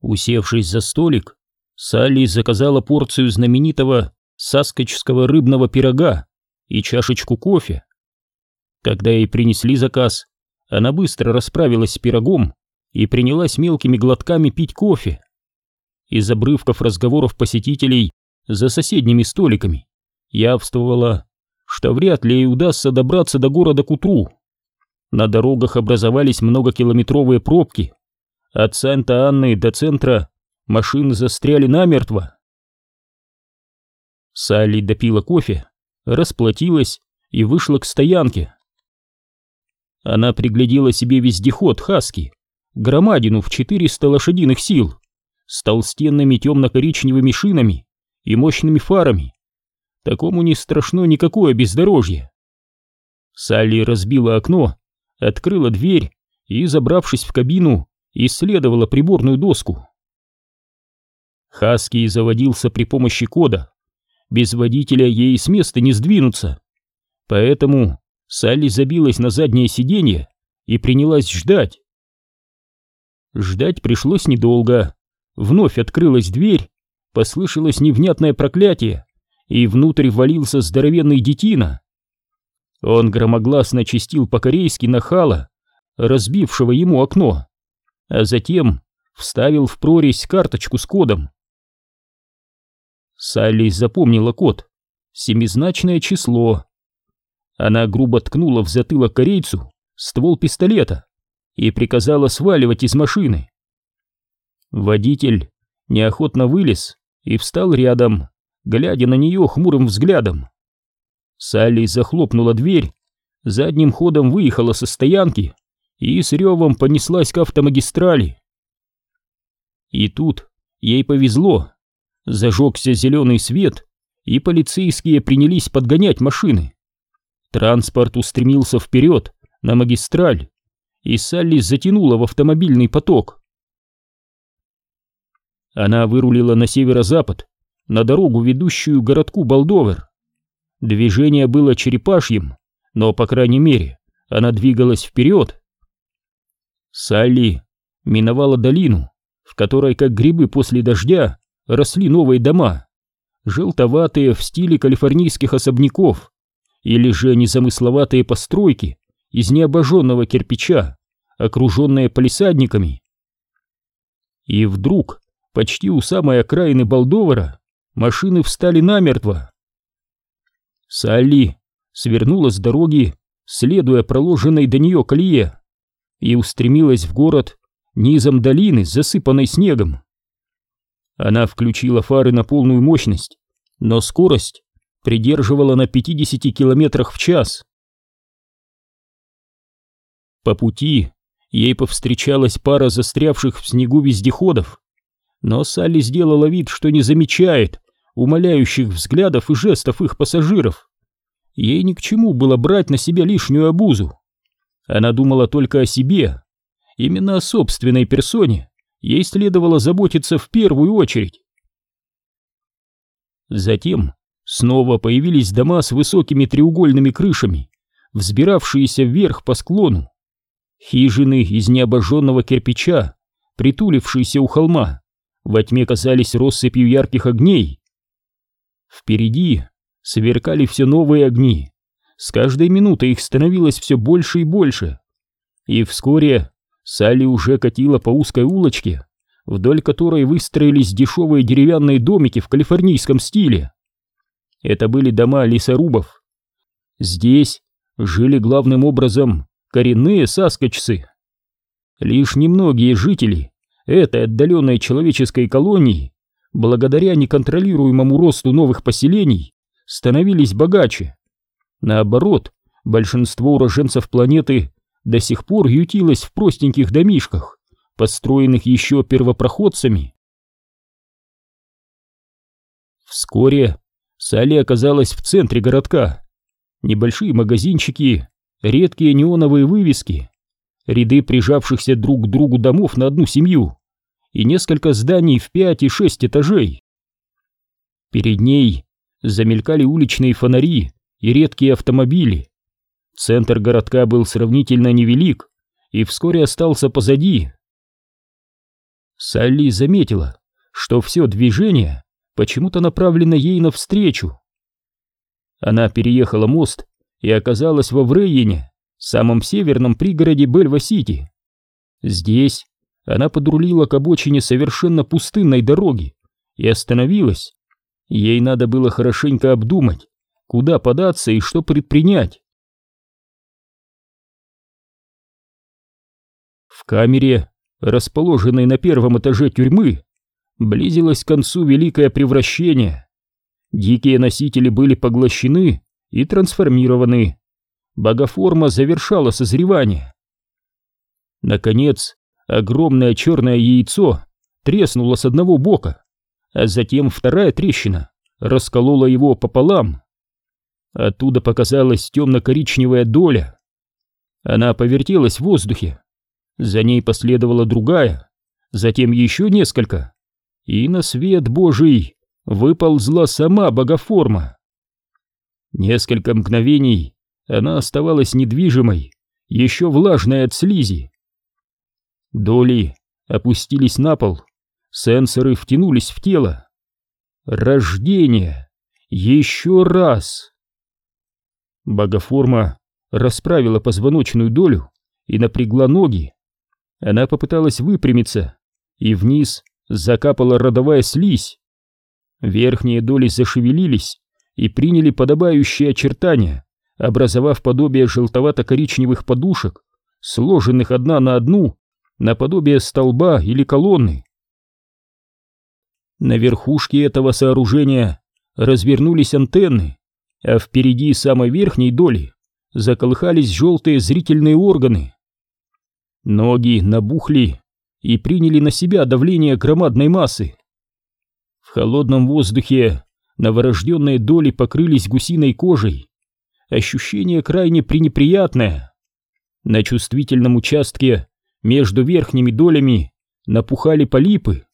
Усевшись за столик, Салли заказала порцию знаменитого саскочского рыбного пирога и чашечку кофе. Когда ей принесли заказ, она быстро расправилась с пирогом и принялась мелкими глотками пить кофе. Из обрывков разговоров посетителей за соседними столиками явствовало, что вряд ли ей удастся добраться до города к утру. На дорогах образовались многокилометровые пробки. От Санта-Анны до центра машины застряли намертво. Салли допила кофе, расплатилась и вышла к стоянке. Она приглядела себе вездеход «Хаски», громадину в 400 лошадиных сил, с толстенными темно-коричневыми шинами и мощными фарами. Такому не страшно никакое бездорожье. Салли разбила окно, открыла дверь и, забравшись в кабину, исследовала приборную доску. Хаски заводился при помощи кода. Без водителя ей с места не сдвинуться. Поэтому Салли забилась на заднее сиденье и принялась ждать. Ждать пришлось недолго. Вновь открылась дверь, послышалось невнятное проклятие, и внутрь ввалился здоровенный детина. Он громогласно чистил по-корейски нахала, разбившего ему окно, а затем вставил в прорезь карточку с кодом. Салли запомнила код. Семизначное число она грубо ткнула в затылок корейцу ствол пистолета и приказала сваливать из машины. Водитель неохотно вылез и встал рядом, глядя на нее хмурым взглядом. Салли захлопнула дверь, задним ходом выехала со стоянки и с ревом понеслась к автомагистрали. И тут ей повезло. Зажегся зеленый свет, и полицейские принялись подгонять машины. Транспорт устремился вперед, на магистраль, и Салли затянула в автомобильный поток. Она вырулила на северо-запад, на дорогу, ведущую к городку Балдовер. Движение было черепашьим, но, по крайней мере, она двигалась вперед. Салли миновала долину, в которой, как грибы после дождя, росли новые дома, желтоватые в стиле калифорнийских особняков, или же незамысловатые постройки из необожженного кирпича, окруженные палисадниками. И вдруг, почти у самой окраины Балдовара, машины встали намертво. Салли свернула с дороги, следуя проложенной до нее колее, и устремилась в город низом долины, засыпанной снегом. Она включила фары на полную мощность, но скорость придерживала на 50 километрах в час. По пути ей повстречалась пара застрявших в снегу вездеходов, но Салли сделала вид, что не замечает умоляющих взглядов и жестов их пассажиров. Ей ни к чему было брать на себя лишнюю обузу. Она думала только о себе. Именно о собственной персоне ей следовало заботиться в первую очередь. Затем Снова появились дома с высокими треугольными крышами, взбиравшиеся вверх по склону. Хижины из необожженного кирпича, притулившиеся у холма, во тьме казались россыпью ярких огней. Впереди сверкали все новые огни, с каждой минутой их становилось все больше и больше. И вскоре Салли уже катила по узкой улочке, вдоль которой выстроились дешевые деревянные домики в калифорнийском стиле. Это были дома лесорубов. Здесь жили главным образом коренные саскочцы. Лишь немногие жители этой отдаленной человеческой колонии, благодаря неконтролируемому росту новых поселений, становились богаче. Наоборот, большинство уроженцев планеты до сих пор ютилось в простеньких домишках, построенных еще первопроходцами. Вскоре Салли оказалась в центре городка. Небольшие магазинчики, редкие неоновые вывески, ряды прижавшихся друг к другу домов на одну семью и несколько зданий в пять и шесть этажей. Перед ней замелькали уличные фонари и редкие автомобили. Центр городка был сравнительно невелик и вскоре остался позади. Салли заметила, что все движение почему-то направлено ей навстречу. Она переехала мост и оказалась во Врейене, самом северном пригороде Бельва-Сити. Здесь она подрулила к обочине совершенно пустынной дороги и остановилась. Ей надо было хорошенько обдумать, куда податься и что предпринять. В камере, расположенной на первом этаже тюрьмы, близилось к концу великое превращение. Дикие носители были поглощены и трансформированы. Богоформа завершала созревание. Наконец, огромное черное яйцо треснуло с одного бока, а затем вторая трещина расколола его пополам. Оттуда показалась темно-коричневая доля. Она повертелась в воздухе. За ней последовала другая, затем еще несколько. И на свет Божий выползла сама богоформа. Несколько мгновений она оставалась недвижимой, еще влажной от слизи. Доли опустились на пол, сенсоры втянулись в тело. Рождение! Еще раз! Богоформа расправила позвоночную долю и напрягла ноги. Она попыталась выпрямиться, и вниз закапала родовая слизь. Верхние доли зашевелились и приняли подобающие очертания, образовав подобие желтовато-коричневых подушек, сложенных одна на одну, наподобие столба или колонны. На верхушке этого сооружения развернулись антенны, а впереди самой верхней доли заколыхались желтые зрительные органы. Ноги набухли и приняли на себя давление громадной массы. В холодном воздухе новорожденные доли покрылись гусиной кожей. Ощущение крайне пренеприятное. На чувствительном участке между верхними долями напухали полипы.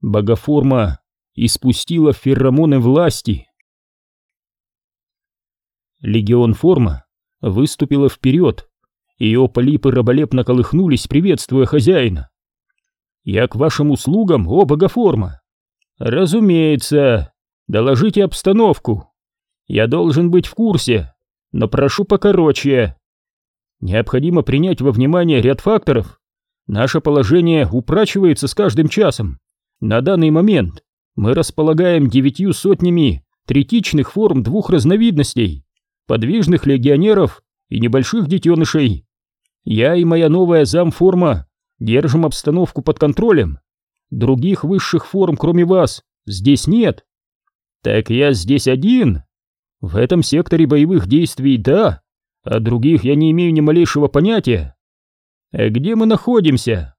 Богоформа испустила ферромоны власти. Легион форма выступила вперед, ее полипы раболепно колыхнулись, приветствуя хозяина. «Я к вашим услугам, о богоформа!» «Разумеется, доложите обстановку. Я должен быть в курсе, но прошу покороче. Необходимо принять во внимание ряд факторов. Наше положение упрачивается с каждым часом. На данный момент мы располагаем девятью сотнями третичных форм двух разновидностей, подвижных легионеров и небольших детенышей. Я и моя новая замформа держим обстановку под контролем. Других высших форм, кроме вас, здесь нет. Так я здесь один. В этом секторе боевых действий да, а других я не имею ни малейшего понятия. А где мы находимся?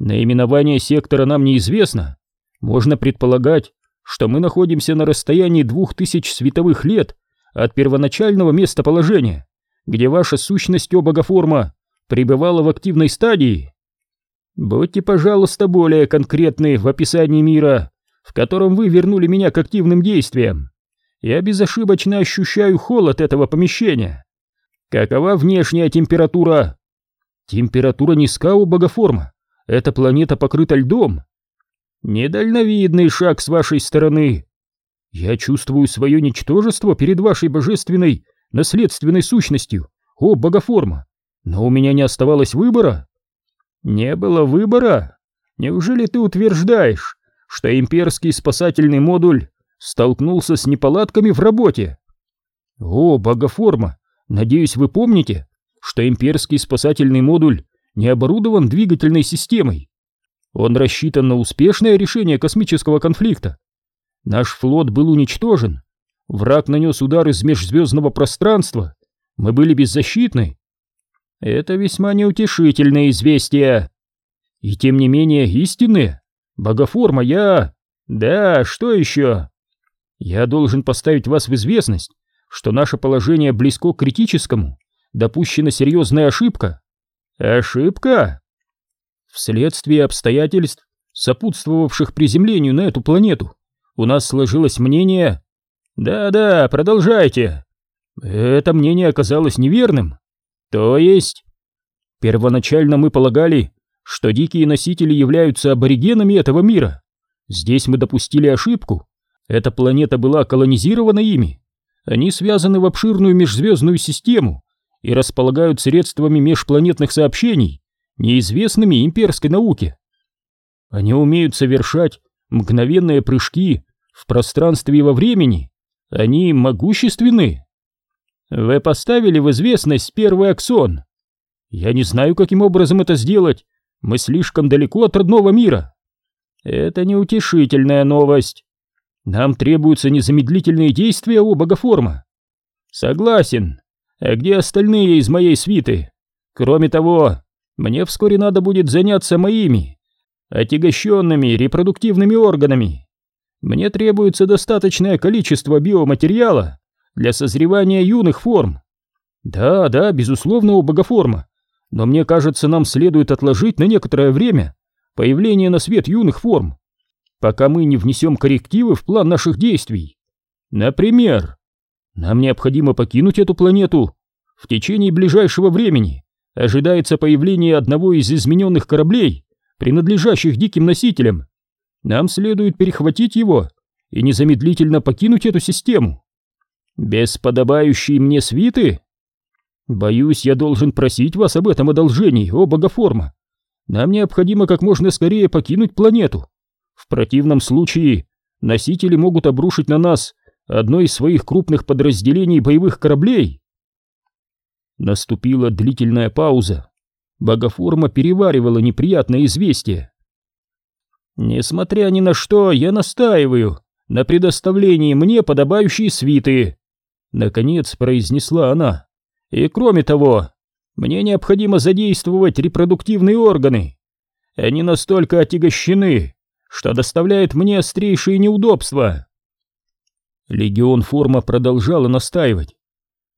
Наименование сектора нам неизвестно. Можно предполагать, что мы находимся на расстоянии двух тысяч световых лет от первоначального местоположения, где ваша сущность обогоформа пребывала в активной стадии. Будьте, пожалуйста, более конкретны в описании мира, в котором вы вернули меня к активным действиям. Я безошибочно ощущаю холод этого помещения. Какова внешняя температура? Температура низка у богоформа. Эта планета покрыта льдом. Недальновидный шаг с вашей стороны. Я чувствую свое ничтожество перед вашей божественной наследственной сущностью, о богоформа. Но у меня не оставалось выбора. Не было выбора? Неужели ты утверждаешь, что имперский спасательный модуль столкнулся с неполадками в работе? О, богоформа, надеюсь, вы помните, что имперский спасательный модуль не оборудован двигательной системой. Он рассчитан на успешное решение космического конфликта. Наш флот был уничтожен. Враг нанес удар из межзвездного пространства. Мы были беззащитны. Это весьма неутешительное известие. И тем не менее истинные. Богоформа, я... Да, что еще? Я должен поставить вас в известность, что наше положение близко к критическому. Допущена серьезная ошибка. Ошибка? Вследствие обстоятельств, сопутствовавших приземлению на эту планету, у нас сложилось мнение... Да-да, продолжайте. Это мнение оказалось неверным. То есть... Первоначально мы полагали, что дикие носители являются аборигенами этого мира. Здесь мы допустили ошибку. Эта планета была колонизирована ими. Они связаны в обширную межзвездную систему и располагают средствами межпланетных сообщений, неизвестными имперской науке. Они умеют совершать мгновенные прыжки в пространстве и во времени. Они могущественны. Вы поставили в известность первый аксон. Я не знаю, каким образом это сделать. Мы слишком далеко от родного мира. Это неутешительная новость. Нам требуются незамедлительные действия у богоформа. Согласен. А где остальные из моей свиты? Кроме того, мне вскоре надо будет заняться моими, отягощенными репродуктивными органами. Мне требуется достаточное количество биоматериала для созревания юных форм. Да, да, безусловно, у богоформа. Но мне кажется, нам следует отложить на некоторое время появление на свет юных форм, пока мы не внесем коррективы в план наших действий. Например, нам необходимо покинуть эту планету в течение ближайшего времени. Ожидается появление одного из измененных кораблей, принадлежащих диким носителям. Нам следует перехватить его и незамедлительно покинуть эту систему. Без подобающей мне свиты? Боюсь, я должен просить вас об этом одолжении, о богоформа. Нам необходимо как можно скорее покинуть планету. В противном случае носители могут обрушить на нас одно из своих крупных подразделений боевых кораблей. Наступила длительная пауза. Богоформа переваривала неприятное известие. Несмотря ни на что, я настаиваю на предоставлении мне подобающей свиты. Наконец произнесла она. И кроме того, мне необходимо задействовать репродуктивные органы. Они настолько отягощены, что доставляет мне острейшие неудобства. Легион Форма продолжала настаивать.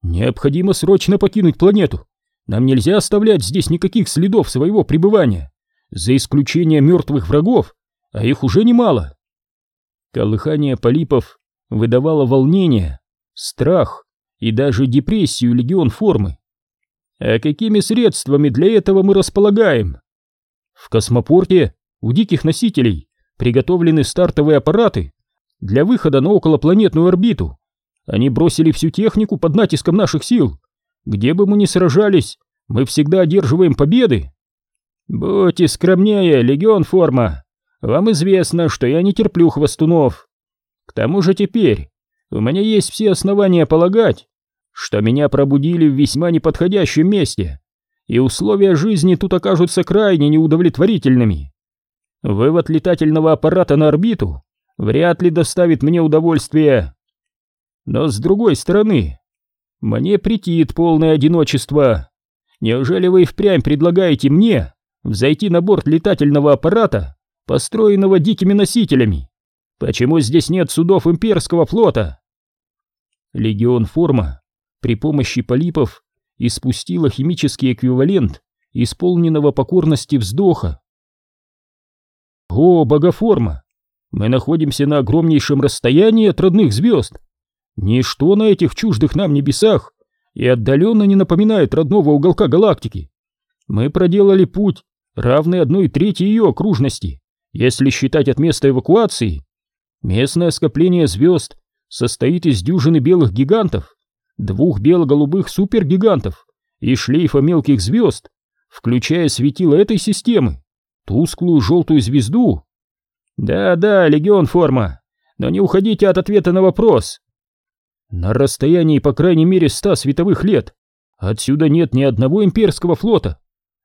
Необходимо срочно покинуть планету. Нам нельзя оставлять здесь никаких следов своего пребывания, за исключением мертвых врагов, а их уже немало. Колыхание полипов выдавало волнение, страх и даже депрессию легион формы. А какими средствами для этого мы располагаем? В космопорте у диких носителей приготовлены стартовые аппараты для выхода на околопланетную орбиту. Они бросили всю технику под натиском наших сил. Где бы мы ни сражались, мы всегда одерживаем победы. Будьте скромнее, легион форма. Вам известно, что я не терплю хвостунов. К тому же теперь у меня есть все основания полагать, что меня пробудили в весьма неподходящем месте, и условия жизни тут окажутся крайне неудовлетворительными. Вывод летательного аппарата на орбиту вряд ли доставит мне удовольствие. Но с другой стороны, мне претит полное одиночество. Неужели вы и впрямь предлагаете мне взойти на борт летательного аппарата, построенного дикими носителями? Почему здесь нет судов имперского флота? Легион Форма при помощи полипов испустила химический эквивалент исполненного покорности вздоха. О, богоформа! Мы находимся на огромнейшем расстоянии от родных звезд. Ничто на этих чуждых нам небесах и отдаленно не напоминает родного уголка галактики. Мы проделали путь, равный одной трети ее окружности, если считать от места эвакуации. Местное скопление звезд состоит из дюжины белых гигантов, двух бело-голубых супергигантов и шлейфа мелких звезд, включая светило этой системы, тусклую желтую звезду. Да-да, легион форма, но не уходите от ответа на вопрос. На расстоянии по крайней мере ста световых лет. Отсюда нет ни одного имперского флота.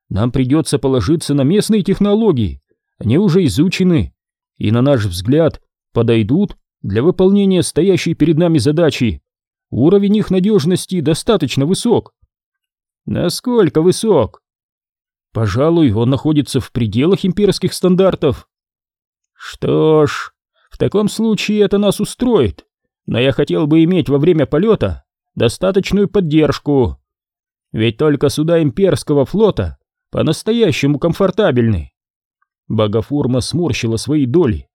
Нам придется положиться на местные технологии. Они уже изучены и, на наш взгляд, подойдут для выполнения стоящей перед нами задачи. Уровень их надежности достаточно высок. Насколько высок? Пожалуй, он находится в пределах имперских стандартов. Что ж, в таком случае это нас устроит но я хотел бы иметь во время полета достаточную поддержку. Ведь только суда имперского флота по-настоящему комфортабельны. Богоформа сморщила свои доли.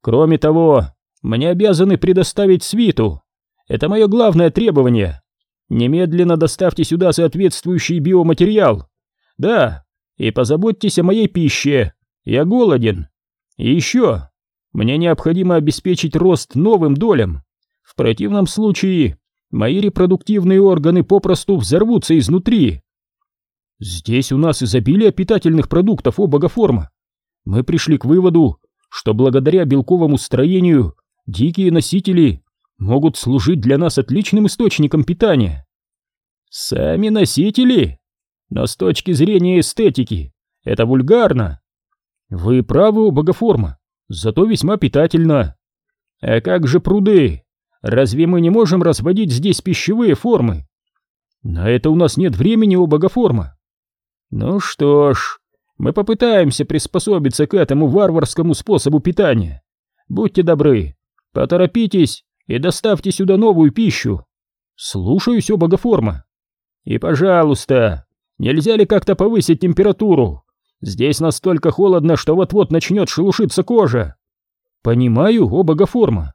Кроме того, мне обязаны предоставить свиту. Это мое главное требование. Немедленно доставьте сюда соответствующий биоматериал. Да, и позаботьтесь о моей пище. Я голоден. И еще, мне необходимо обеспечить рост новым долям. В противном случае мои репродуктивные органы попросту взорвутся изнутри. Здесь у нас изобилие питательных продуктов, о богоформа. Мы пришли к выводу, что благодаря белковому строению дикие носители могут служить для нас отличным источником питания. Сами носители? Но с точки зрения эстетики это вульгарно. Вы правы, богоформа, зато весьма питательно. А как же пруды? Разве мы не можем разводить здесь пищевые формы? На это у нас нет времени, о богоформа. Ну что ж, мы попытаемся приспособиться к этому варварскому способу питания. Будьте добры, поторопитесь и доставьте сюда новую пищу. Слушаюсь, о богоформа. И, пожалуйста, нельзя ли как-то повысить температуру? Здесь настолько холодно, что вот-вот начнет шелушиться кожа. Понимаю, о богоформа.